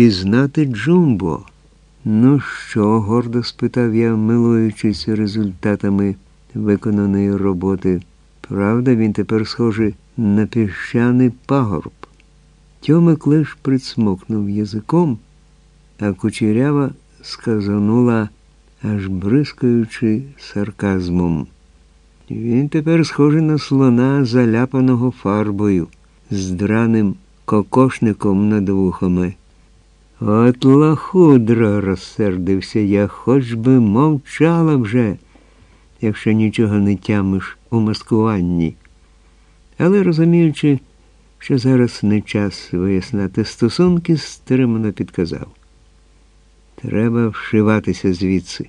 впізнати Джумбо. Ну що? гордо спитав я, милуючись результатами виконаної роботи. Правда, він тепер схожий на піщаний пагорб. Тьомик лиш присмокнув язиком, а кучерява сказанула, аж бризкаючи сарказмом. Він тепер схожий на слона, заляпаного фарбою, з драним кокошником над вухами. От лахудра, розсердився я, хоч би мовчала вже, якщо нічого не тямиш у маскуванні. Але розуміючи, що зараз не час вияснати стосунки, стримано підказав. Треба вшиватися звідси.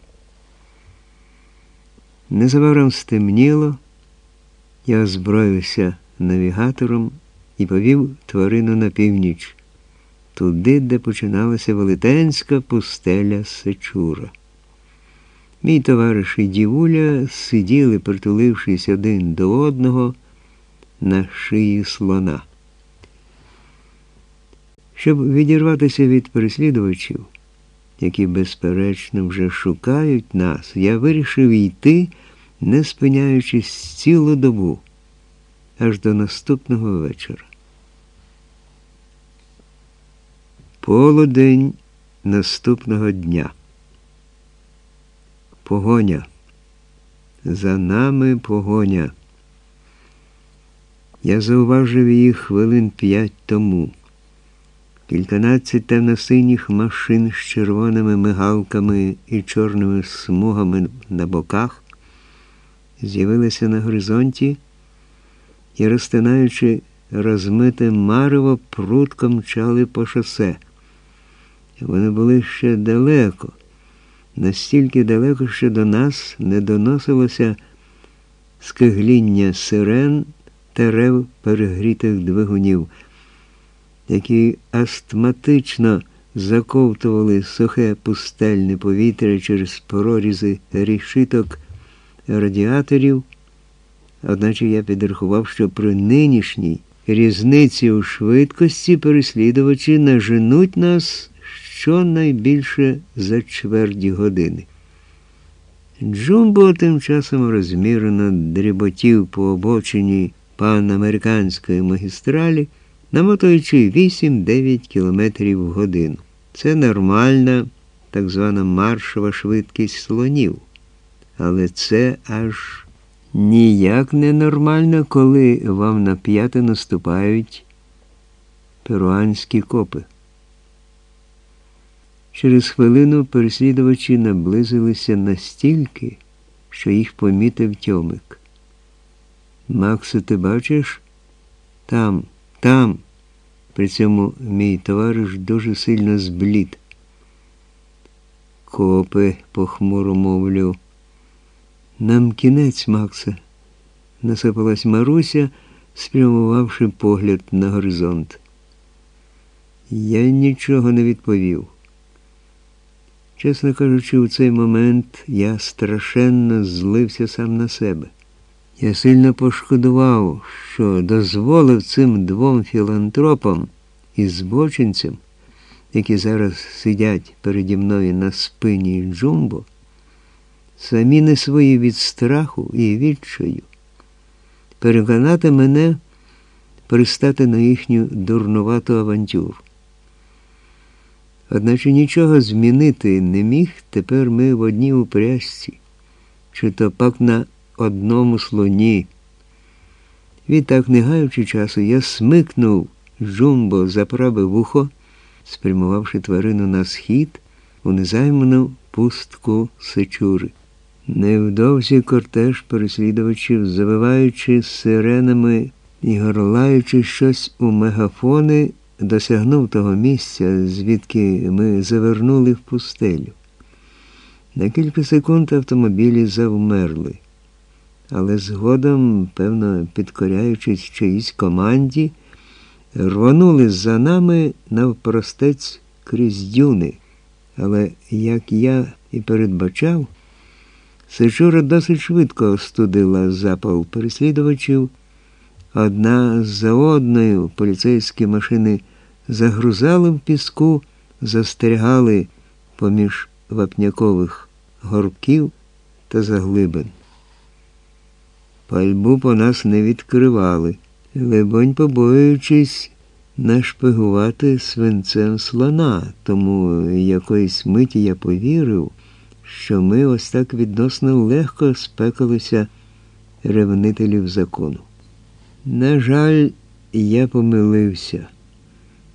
Незабаром стемніло, я озброївся навігатором і повів тварину на північ, туди, де починалася велетенська пустеля Сечура. Мій товариш і дівуля сиділи, притулившись один до одного на шиї слона. Щоб відірватися від переслідувачів, які, безперечно, вже шукають нас, я вирішив йти, не спиняючись цілу добу, аж до наступного вечора. Полудень наступного дня. Погоня. За нами погоня. Я зауважив її хвилин п'ять тому. Кільканадцять темно-синіх машин з червоними мигалками і чорними смугами на боках з'явилися на горизонті і, розтинаючи розмите марево, прутко мчали по шосе. Вони були ще далеко, настільки далеко, що до нас не доносилося скигління сирен та рев перегрітих двигунів які астматично заковтували сухе пустельне повітря через прорізи рішиток радіаторів, одначе я підрахував, що при нинішній різниці у швидкості переслідувачі наженуть нас щонайбільше за чверті години. Джумбо тим часом розмірено дріботів по обочині панамериканської магістралі намотуючи 8-9 км в годину. Це нормальна, так звана маршова швидкість слонів. Але це аж ніяк не нормально, коли вам на п'яти наступають перуанські копи. Через хвилину переслідувачі наблизилися настільки, що їх помітив тьомик. Максу, ти бачиш? Там. Там, при цьому мій товариш дуже сильно зблід. Копи, похмуро мовлю. Нам кінець, Макса, насипалась Маруся, спрямувавши погляд на горизонт. Я нічого не відповів. Чесно кажучи, у цей момент я страшенно злився сам на себе. Я сильно пошкодував, що дозволив цим двом філантропам і збочинцям, які зараз сидять переді мною на спині джумбо, самі не свої від страху і відчаю, переконати мене пристати на їхню дурнувату авантюру. Одначе нічого змінити не міг тепер ми в одній упряжці, чи то пак на одному слоні. Відтак, не гаючи часу, я смикнув жумбо за праве вухо, спрямувавши тварину на схід у незайману пустку сечури. Невдовзі кортеж переслідувачів, завиваючи сиренами і горлаючи щось у мегафони, досягнув того місця, звідки ми завернули в пустелю. На кілька секунд автомобілі завмерли але згодом, певно, підкоряючись чиїсь команді, рвонули за нами навпростець крізь дюни. Але, як я і передбачав, Сечура досить швидко остудила запал переслідувачів. Одна за одною поліцейські машини загрузали в піску застерігали поміж вапнякових горбків та заглибин. Пальбу по нас не відкривали, либонь, побоюючись нашпигувати свинцем слона, тому якоїсь миті я повірив, що ми ось так відносно легко спекалися ревнителів закону. На жаль, я помилився.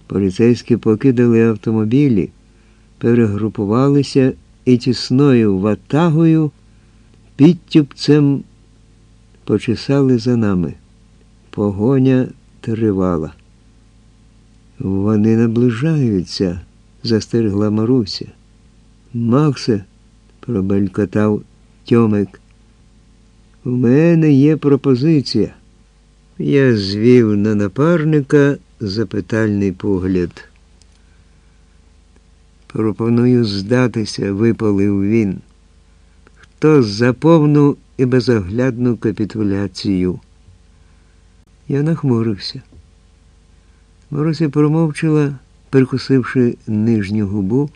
Поліцейські покидали автомобілі, перегрупувалися і тісною ватагою підтюпцем почесали за нами. Погоня тривала. Вони наближаються, застерегла Маруся. Максе, пробелькотав Тьомик. У мене є пропозиція. Я звів на напарника запитальний погляд. Пропоную здатися, випалив він. Хто за повну і безоглядну капітуляцію? Я нахмурився. Маруся промовчала, прикусивши нижню губу.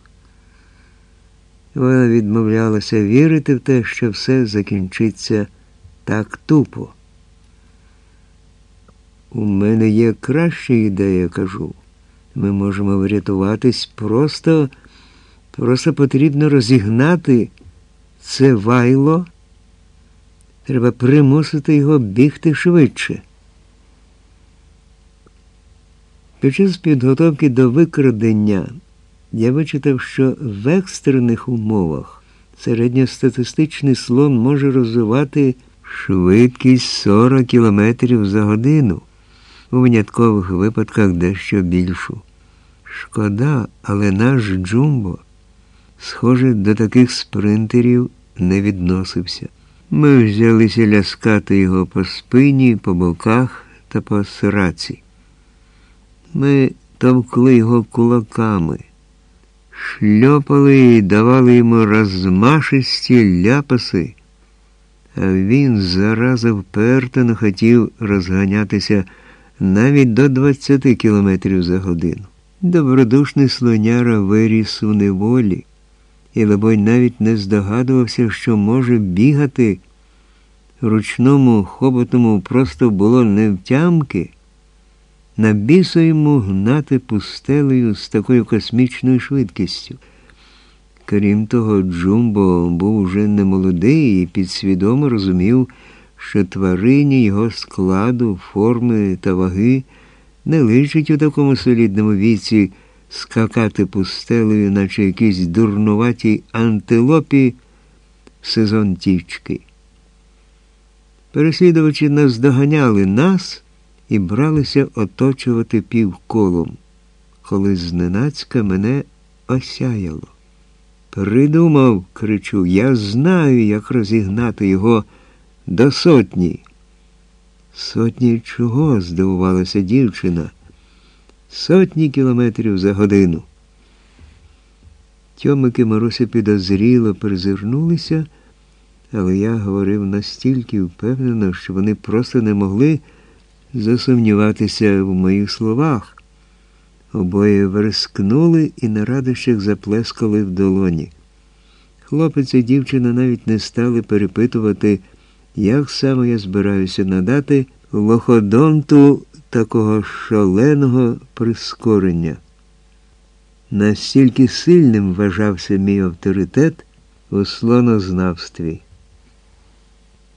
Вона відмовлялася вірити в те, що все закінчиться так тупо. У мене є краща ідея, кажу. Ми можемо врятуватись просто, просто потрібно розігнати це вайло. Треба примусити його бігти швидше. Під час підготовки до викрадення я вичитав, що в екстрених умовах середньостатистичний слон може розвивати швидкість 40 км за годину, у виняткових випадках дещо більшу. Шкода, але наш Джумбо, схоже, до таких спринтерів не відносився. Ми взялися ляскати його по спині, по боках та по сираці. Ми товкли його кулаками, шльопали і давали йому розмашисті ляпаси, а він зараза вперто не хотів розганятися навіть до 20 кілометрів за годину. Добродушний слоняра виріс у неволі і, лебонь, навіть не здогадувався, що може бігати. Ручному хоботому просто було невтямки. На бісу йому гнати пустелею з такою космічною швидкістю. Крім того, Джумбо був уже не молодий і підсвідомо розумів, що тварині його складу, форми та ваги не личить у такому солідному віці скакати пустелею, наче якісь дурнуваті антилопі сезон тічки. Переслідувачі наздоганяли нас і бралися оточувати півколом, коли зненацька мене осяяло. Придумав, кричу, я знаю, як розігнати його до сотні. Сотні чого? здивувалася дівчина. Сотні кілометрів за годину. Тьомики Маруся підозріло призирнулися, але я говорив настільки впевнено, що вони просто не могли засумніватися в моїх словах. Обоє верескнули і на радощах заплескали в долоні. Хлопець і дівчина навіть не стали перепитувати, як саме я збираюся надати лоходонту такого шаленого прискорення. Настільки сильним вважався мій авторитет у слонознавстві.